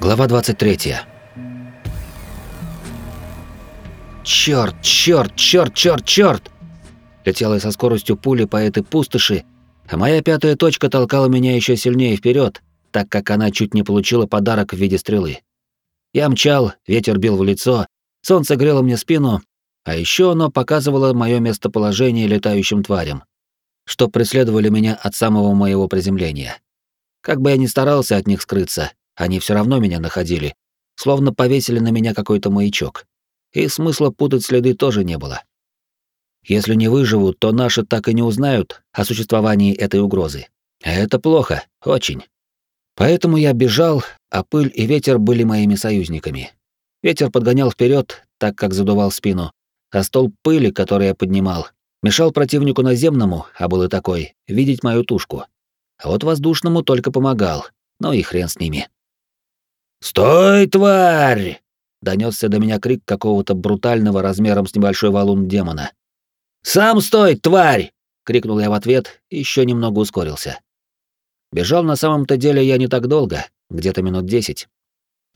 Глава 23. Чёрт, чёрт, чёрт, чёрт, чёрт! Летела я со скоростью пули по этой пустоши, а моя пятая точка толкала меня ещё сильнее вперёд, так как она чуть не получила подарок в виде стрелы. Я мчал, ветер бил в лицо, солнце грело мне спину, а ещё оно показывало моё местоположение летающим тварям, что преследовали меня от самого моего приземления. Как бы я ни старался от них скрыться, они всё равно меня находили, словно повесили на меня какой-то маячок. И смысла путать следы тоже не было. Если не выживут, то наши так и не узнают о существовании этой угрозы. А это плохо, очень. Поэтому я бежал, а пыль и ветер были моими союзниками. Ветер подгонял вперед, так как задувал спину, а столб пыли, который я поднимал, мешал противнику наземному, а был и такой, видеть мою тушку. А вот воздушному только помогал, ну и хрен с ними. «Стой, тварь!» — донесся до меня крик какого-то брутального размером с небольшой валун демона. «Сам стой, тварь!» — крикнул я в ответ и еще немного ускорился. Бежал на самом-то деле я не так долго, где-то минут десять.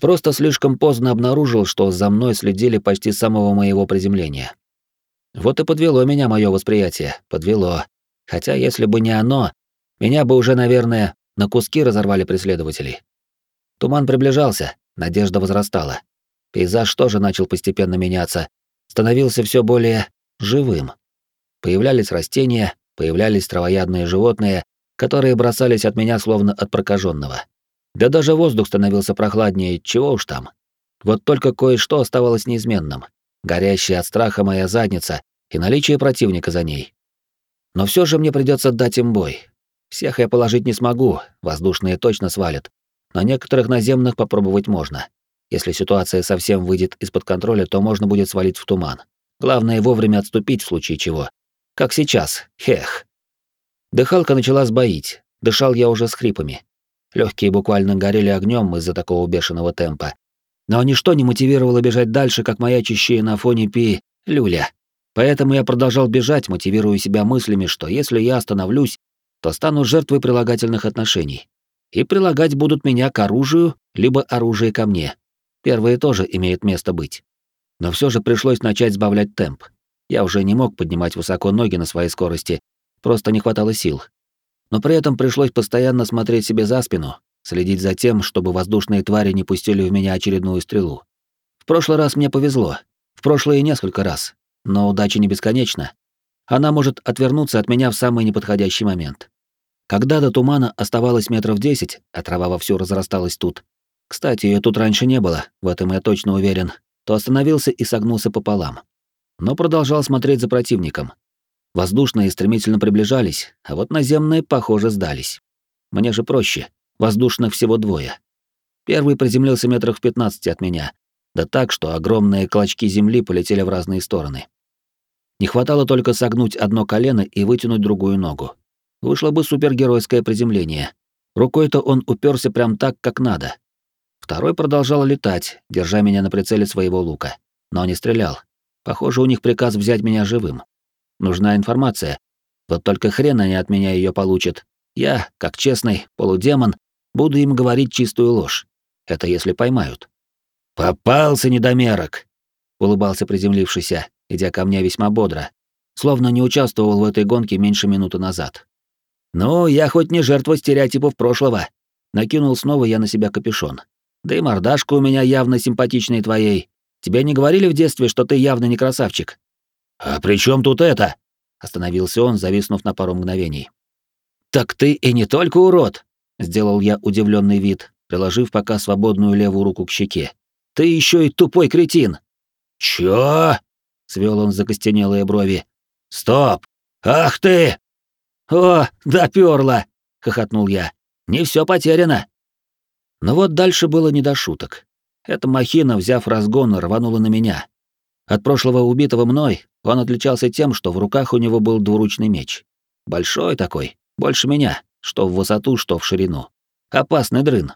Просто слишком поздно обнаружил, что за мной следили почти с самого моего приземления. Вот и подвело меня мое восприятие, подвело. Хотя если бы не оно, меня бы уже, наверное, на куски разорвали преследователи. Туман приближался, надежда возрастала. Пейзаж тоже начал постепенно меняться, становился все более живым. Появлялись растения, появлялись травоядные животные, которые бросались от меня словно от прокаженного. Да даже воздух становился прохладнее, чего уж там. Вот только кое-что оставалось неизменным. Горящая от страха моя задница и наличие противника за ней. Но все же мне придется дать им бой. Всех я положить не смогу, воздушные точно свалят. Но некоторых наземных попробовать можно. Если ситуация совсем выйдет из-под контроля, то можно будет свалить в туман. Главное вовремя отступить в случае чего. Как сейчас. Хех. Дыхалка начала сбоить. Дышал я уже с хрипами. Легкие буквально горели огнем из-за такого бешеного темпа. Но ничто не мотивировало бежать дальше, как маячащие на фоне пи люля. Поэтому я продолжал бежать, мотивируя себя мыслями, что если я остановлюсь, то стану жертвой прилагательных отношений. И прилагать будут меня к оружию, либо оружие ко мне. Первое тоже имеет место быть. Но все же пришлось начать сбавлять темп. Я уже не мог поднимать высоко ноги на своей скорости, просто не хватало сил. Но при этом пришлось постоянно смотреть себе за спину, следить за тем, чтобы воздушные твари не пустили в меня очередную стрелу. В прошлый раз мне повезло, в прошлые несколько раз, но удача не бесконечна. Она может отвернуться от меня в самый неподходящий момент. Когда до тумана оставалось метров десять, а трава вовсю разрасталась тут. Кстати, ее тут раньше не было, в этом я точно уверен, то остановился и согнулся пополам. Но продолжал смотреть за противником, Воздушные стремительно приближались, а вот наземные, похоже, сдались. Мне же проще. Воздушных всего двое. Первый приземлился метрах в 15 от меня, да так, что огромные клочки земли полетели в разные стороны. Не хватало только согнуть одно колено и вытянуть другую ногу. Вышло бы супергеройское приземление. Рукой-то он уперся прям так, как надо. Второй продолжал летать, держа меня на прицеле своего лука, но не стрелял. Похоже, у них приказ взять меня живым. Нужна информация. Вот только хрен они от меня ее получат. Я, как честный полудемон, буду им говорить чистую ложь. Это если поймают. «Попался, недомерок!» — улыбался приземлившийся, идя ко мне весьма бодро, словно не участвовал в этой гонке меньше минуты назад. «Ну, я хоть не жертва стереотипов прошлого». Накинул снова я на себя капюшон. Да и мордашка у меня явно симпатичная твоей. Тебе не говорили в детстве, что ты явно не красавчик? «А при чем тут это?» — остановился он, зависнув на пару мгновений. «Так ты и не только урод!» — сделал я удивленный вид, приложив пока свободную левую руку к щеке. «Ты еще и тупой кретин!» «Чё?» — свел он закостенелые брови. «Стоп! Ах ты!» «О, допёрло!» — хохотнул я. «Не все потеряно!» Но вот дальше было не до шуток. Эта махина, взяв разгон, рванула на меня. От прошлого убитого мной он отличался тем, что в руках у него был двуручный меч. Большой такой, больше меня, что в высоту, что в ширину. Опасный дрын.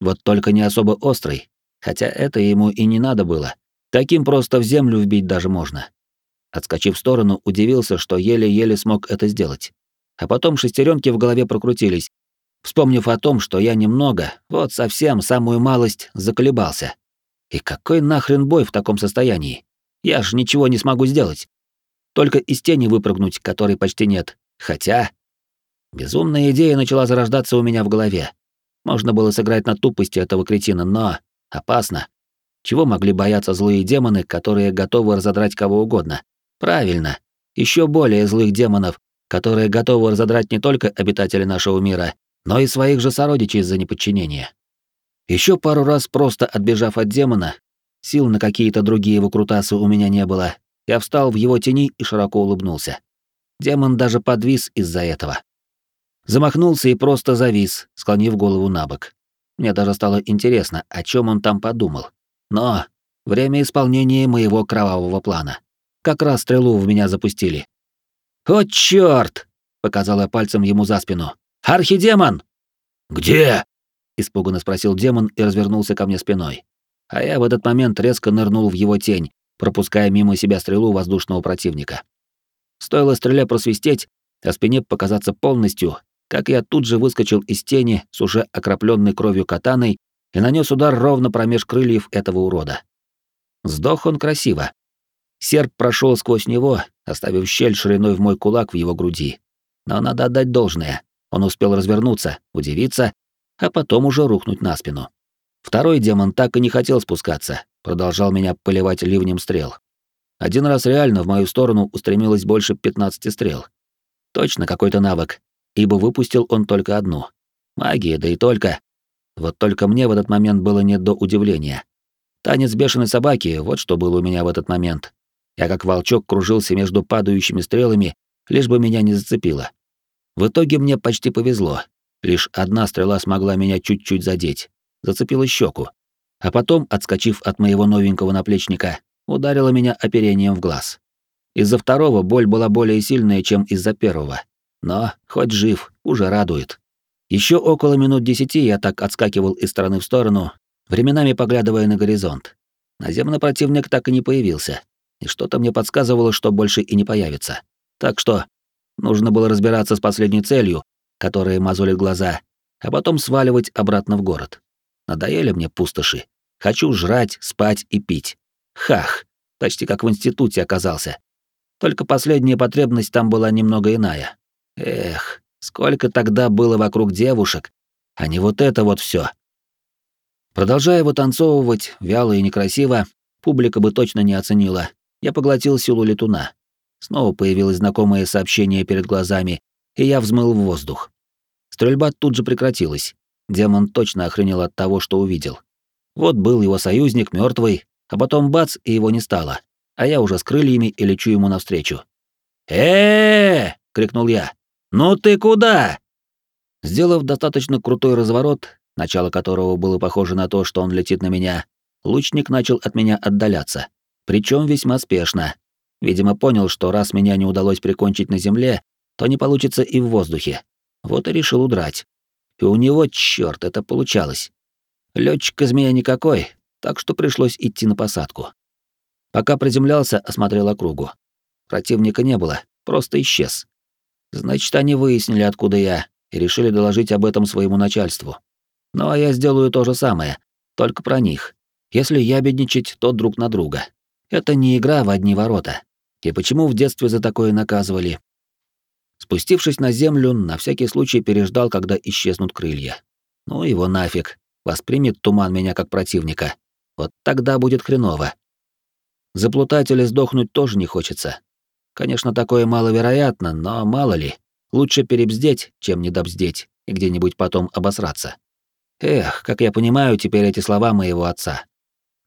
Вот только не особо острый, хотя это ему и не надо было. Таким просто в землю вбить даже можно. Отскочив в сторону, удивился, что еле-еле смог это сделать. А потом шестеренки в голове прокрутились. вспомнив о том, что я немного, вот совсем самую малость, заколебался. И какой нахрен бой в таком состоянии? Я ж ничего не смогу сделать. Только из тени выпрыгнуть, которой почти нет. Хотя... Безумная идея начала зарождаться у меня в голове. Можно было сыграть на тупости этого кретина, но... Опасно. Чего могли бояться злые демоны, которые готовы разодрать кого угодно? Правильно. Еще более злых демонов, которые готовы разодрать не только обитателей нашего мира, но и своих же сородичей за неподчинение. Еще пару раз просто отбежав от демона, сил на какие-то другие выкрутасы у меня не было, я встал в его тени и широко улыбнулся. Демон даже подвис из-за этого. Замахнулся и просто завис, склонив голову на бок. Мне даже стало интересно, о чем он там подумал. Но время исполнения моего кровавого плана. Как раз стрелу в меня запустили. «О, чёрт!» — показал я пальцем ему за спину. «Архидемон!» «Где?» — испуганно спросил демон и развернулся ко мне спиной. А я в этот момент резко нырнул в его тень, пропуская мимо себя стрелу воздушного противника. Стоило стреле просвистеть, а спине показаться полностью, как я тут же выскочил из тени с уже окропленной кровью катаной и нанес удар ровно промеж крыльев этого урода. Сдох он красиво. Серп прошел сквозь него, оставив щель шириной в мой кулак в его груди. Но надо отдать должное. Он успел развернуться, удивиться, а потом уже рухнуть на спину. Второй демон так и не хотел спускаться, продолжал меня поливать ливнем стрел. Один раз реально в мою сторону устремилось больше 15 стрел. Точно какой-то навык, ибо выпустил он только одну. Магия, да и только. Вот только мне в этот момент было не до удивления. Танец бешеной собаки, вот что было у меня в этот момент. Я как волчок кружился между падающими стрелами, лишь бы меня не зацепило. В итоге мне почти повезло. Лишь одна стрела смогла меня чуть-чуть задеть. Зацепила щеку. А потом, отскочив от моего новенького наплечника, ударила меня оперением в глаз. Из-за второго боль была более сильная, чем из-за первого. Но хоть жив, уже радует. Еще около минут десяти я так отскакивал из стороны в сторону, временами поглядывая на горизонт. Наземный противник так и не появился, и что-то мне подсказывало, что больше и не появится. Так что нужно было разбираться с последней целью, которая мозолит глаза, а потом сваливать обратно в город. Надоели мне пустоши. Хочу жрать, спать и пить. Хах, почти как в институте оказался. Только последняя потребность там была немного иная. Эх, Сколько тогда было вокруг девушек, а не вот это вот все. Продолжая вытанцовывать, вяло и некрасиво, публика бы точно не оценила. Я поглотил силу летуна. Снова появилось знакомое сообщение перед глазами, и я взмыл в воздух. Стрельба тут же прекратилась. Демон точно охренел от того, что увидел. Вот был его союзник мертвый, а потом бац, и его не стало. А я уже с крыльями и лечу ему навстречу. э, крикнул я. «Ну ты куда?» Сделав достаточно крутой разворот, начало которого было похоже на то, что он летит на меня, лучник начал от меня отдаляться, причем весьма спешно. Видимо, понял, что раз меня не удалось прикончить на земле, то не получится и в воздухе. Вот и решил удрать. И у него, черт, это получалось. Летчик из меня никакой, так что пришлось идти на посадку. Пока приземлялся, осмотрел округу. Противника не было, просто исчез. Значит, они выяснили, откуда я, и решили доложить об этом своему начальству. Ну а я сделаю то же самое, только про них. Если ябедничать, то друг на друга. Это не игра в одни ворота. И почему в детстве за такое наказывали? Спустившись на землю, на всякий случай переждал, когда исчезнут крылья. Ну его нафиг. Воспримет туман меня как противника. Вот тогда будет хреново. Заплутать или сдохнуть тоже не хочется. Конечно, такое маловероятно, но мало ли. Лучше перебздеть, чем недобздеть и где-нибудь потом обосраться. Эх, как я понимаю теперь эти слова моего отца.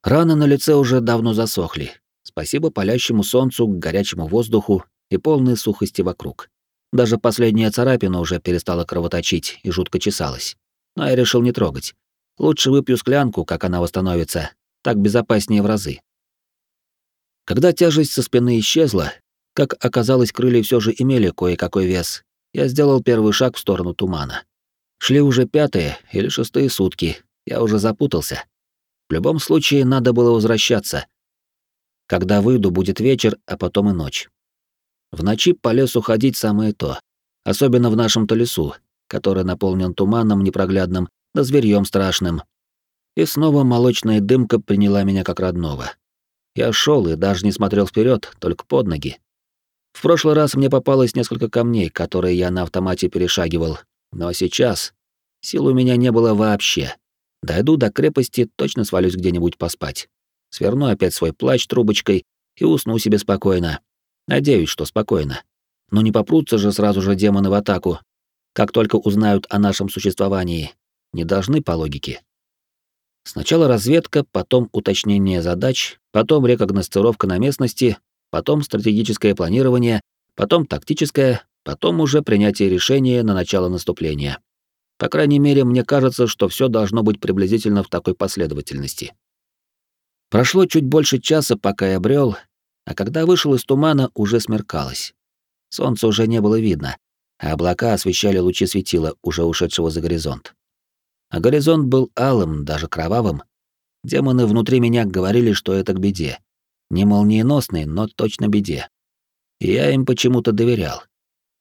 Раны на лице уже давно засохли. Спасибо палящему солнцу, горячему воздуху и полной сухости вокруг. Даже последняя царапина уже перестала кровоточить и жутко чесалась. Но я решил не трогать. Лучше выпью склянку, как она восстановится. Так безопаснее в разы. Когда тяжесть со спины исчезла, как оказалось, крылья все же имели кое-какой вес. Я сделал первый шаг в сторону тумана. Шли уже пятые или шестые сутки. Я уже запутался. В любом случае, надо было возвращаться. Когда выйду, будет вечер, а потом и ночь. В ночи по лесу ходить самое то. Особенно в нашем-то лесу. который наполнен туманом непроглядным, да зверьем страшным. И снова молочная дымка приняла меня как родного. Я шел и даже не смотрел вперед, только под ноги. В прошлый раз мне попалось несколько камней, которые я на автомате перешагивал, но сейчас сил у меня не было вообще. Дойду до крепости, точно свалюсь где-нибудь поспать. Сверну опять свой плащ трубочкой и усну себе спокойно. Надеюсь, что спокойно. Но не попрутся же сразу же демоны в атаку, как только узнают о нашем существовании. Не должны по логике. Сначала разведка, потом уточнение задач, потом рекогностировка на местности, потом стратегическое планирование, потом тактическое, потом уже принятие решения на начало наступления. По крайней мере, мне кажется, что все должно быть приблизительно в такой последовательности. Прошло чуть больше часа, пока я брел, а когда вышел из тумана, уже смеркалось. Солнца уже не было видно, а облака освещали лучи светила, уже ушедшего за горизонт. А горизонт был алым, даже кровавым. Демоны внутри меня говорили, что это к беде. Не молниеносный, но точно беде. Я им почему-то доверял.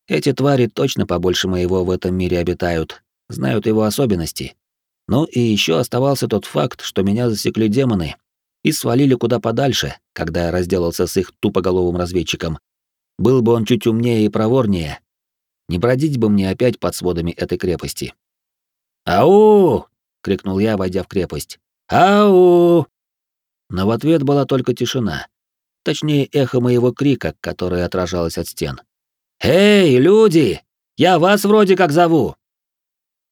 Эти твари точно побольше моего в этом мире обитают, знают его особенности. Ну и еще оставался тот факт, что меня засекли демоны и свалили куда подальше, когда я разделался с их тупоголовым разведчиком. Был бы он чуть умнее и проворнее, не бродить бы мне опять под сводами этой крепости. «Ау!» — крикнул я, войдя в крепость. «Ау!» Но в ответ была только тишина. Точнее, эхо моего крика, которое отражалось от стен. «Эй, люди! Я вас вроде как зову!»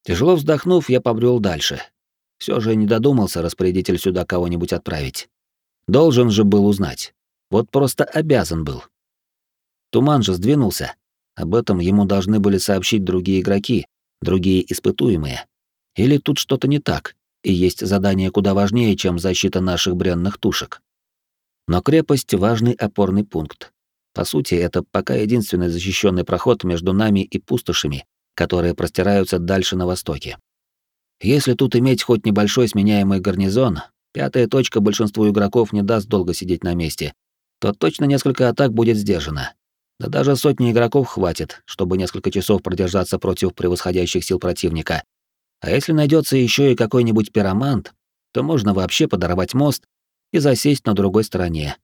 Тяжело вздохнув, я побрел дальше. Все же не додумался распорядитель сюда кого-нибудь отправить. Должен же был узнать. Вот просто обязан был. Туман же сдвинулся. Об этом ему должны были сообщить другие игроки, другие испытуемые. Или тут что-то не так, и есть задание куда важнее, чем защита наших бренных тушек. Но крепость — важный опорный пункт. По сути, это пока единственный защищенный проход между нами и пустошами, которые простираются дальше на востоке. Если тут иметь хоть небольшой сменяемый гарнизон, пятая точка большинству игроков не даст долго сидеть на месте, то точно несколько атак будет сдержано. Да даже сотни игроков хватит, чтобы несколько часов продержаться против превосходящих сил противника. А если найдется еще и какой-нибудь пиромант, то можно вообще подорвать мост и засесть на другой стороне.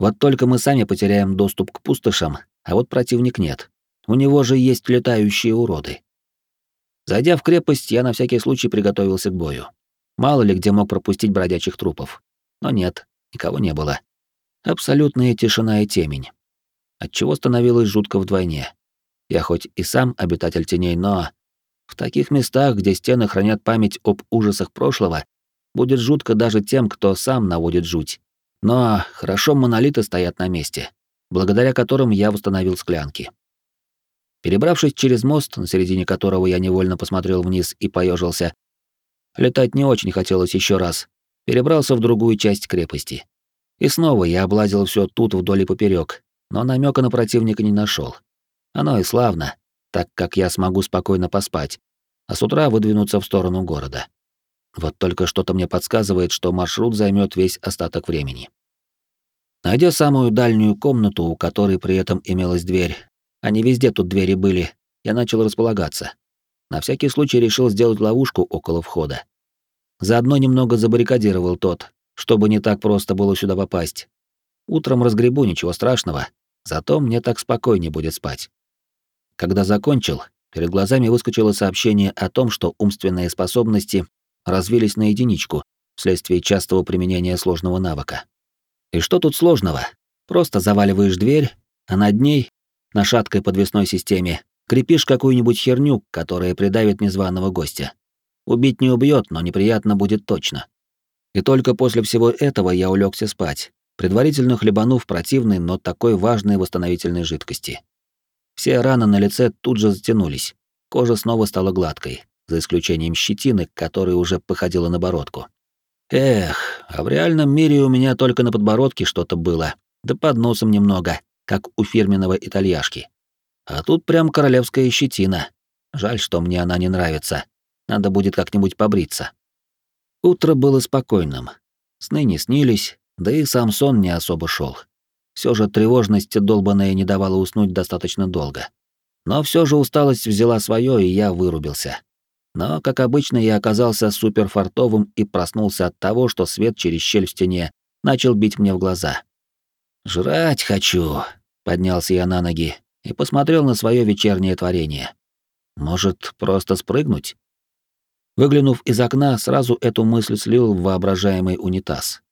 Вот только мы сами потеряем доступ к пустошам, а вот противник нет. У него же есть летающие уроды. Зайдя в крепость, я на всякий случай приготовился к бою. Мало ли где мог пропустить бродячих трупов. Но нет, никого не было. Абсолютная тишина и темень. Отчего становилось жутко вдвойне. Я хоть и сам обитатель теней, но... В таких местах, где стены хранят память об ужасах прошлого, будет жутко даже тем, кто сам наводит жуть. Но хорошо монолиты стоят на месте, благодаря которым я восстановил склянки. Перебравшись через мост, на середине которого я невольно посмотрел вниз и поежился, летать не очень хотелось еще раз, перебрался в другую часть крепости. И снова я облазил все тут вдоль и поперек, но намека на противника не нашел. Оно и славно, так как я смогу спокойно поспать, а с утра выдвинуться в сторону города. Вот только что-то мне подсказывает, что маршрут займет весь остаток времени. Найдя самую дальнюю комнату, у которой при этом имелась дверь, а не везде тут двери были. Я начал располагаться. На всякий случай решил сделать ловушку около входа. Заодно немного забаррикадировал тот, чтобы не так просто было сюда попасть. Утром разгребу, ничего страшного. Зато мне так спокойнее будет спать. Когда закончил, перед глазами выскочило сообщение о том, что умственные способности развились на единичку вследствие частого применения сложного навыка. И что тут сложного? Просто заваливаешь дверь, а над ней на шаткой подвесной системе, крепишь какую-нибудь херню, которая придавит незваного гостя. Убить не убьет, но неприятно будет точно. И только после всего этого я улегся спать, предварительно хлебанув противной, но такой важной восстановительной жидкости. Все раны на лице тут же затянулись, кожа снова стала гладкой, за исключением щетины, которая уже походила на бородку. Эх, а в реальном мире у меня только на подбородке что-то было, да под носом немного, как у фирменного итальяшки. А тут прям королевская щетина. Жаль, что мне она не нравится. Надо будет как-нибудь побриться. Утро было спокойным. Сны не снились, да и сам сон не особо шел. Все же тревожность долбаная не давала уснуть достаточно долго. Но все же усталость взяла свое, и я вырубился. Но, как обычно, я оказался суперфартовым и проснулся от того, что свет через щель в стене начал бить мне в глаза. «Жрать хочу», — поднялся я на ноги и посмотрел на свое вечернее творение. «Может, просто спрыгнуть?» Выглянув из окна, сразу эту мысль слил в воображаемый унитаз.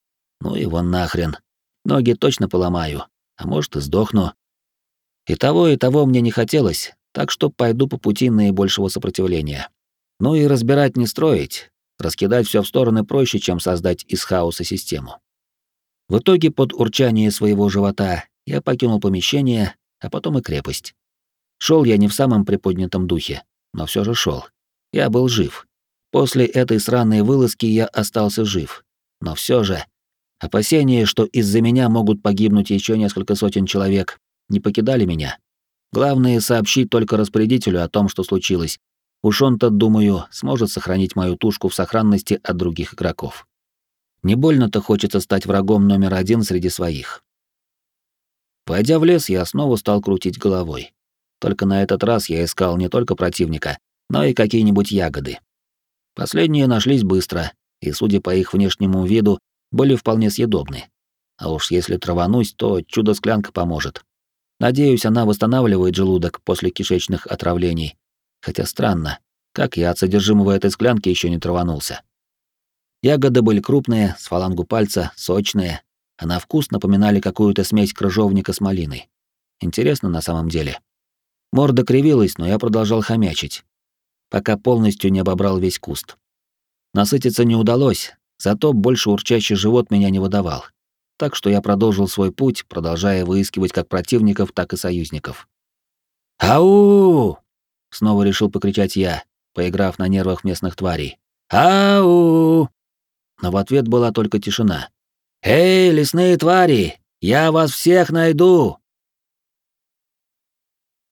Ну вон нахрен. Ноги точно поломаю, а может и сдохну. И того, и того мне не хотелось, так что пойду по пути наибольшего сопротивления. Ну и разбирать не строить, раскидать все в стороны проще, чем создать из хаоса систему. В итоге под урчание своего живота я покинул помещение, а потом и крепость. Шел я не в самом приподнятом духе, но все же шел. Я был жив. После этой сраной вылазки я остался жив. Но все же опасения, что из-за меня могут погибнуть еще несколько сотен человек, не покидали меня. Главное сообщить только распорядителю о том, что случилось. Уж он-то, думаю, сможет сохранить мою тушку в сохранности от других игроков. Не больно-то хочется стать врагом номер один среди своих. Войдя в лес, я снова стал крутить головой. Только на этот раз я искал не только противника, но и какие-нибудь ягоды. Последние нашлись быстро, и, судя по их внешнему виду, были вполне съедобны. А уж если траванусь, то чудо-склянка поможет. Надеюсь, она восстанавливает желудок после кишечных отравлений. Хотя странно, как я от содержимого этой склянки еще не траванулся. Ягоды были крупные, с фалангу пальца, сочные, а на вкус напоминали какую-то смесь крыжовника с малиной. Интересно на самом деле. Морда кривилась, но я продолжал хомячить пока полностью не обобрал весь куст. Насытиться не удалось, зато больше урчащий живот меня не выдавал. Так что я продолжил свой путь, продолжая выискивать как противников, так и союзников. «Ау!» — снова решил покричать я, поиграв на нервах местных тварей. «Ау!» Но в ответ была только тишина. «Эй, лесные твари! Я вас всех найду!»